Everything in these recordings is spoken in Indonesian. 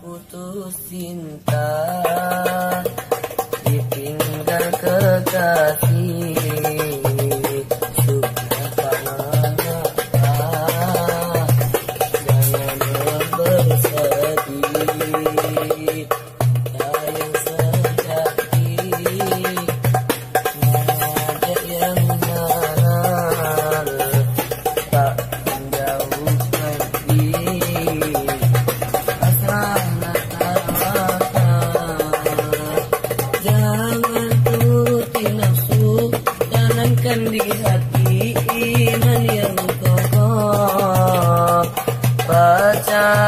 putus cinta Ditinggal kekasih.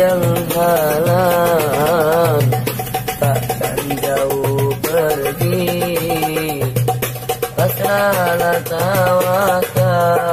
yang halal Takkan jauh pergi. Pasrahlah tawakal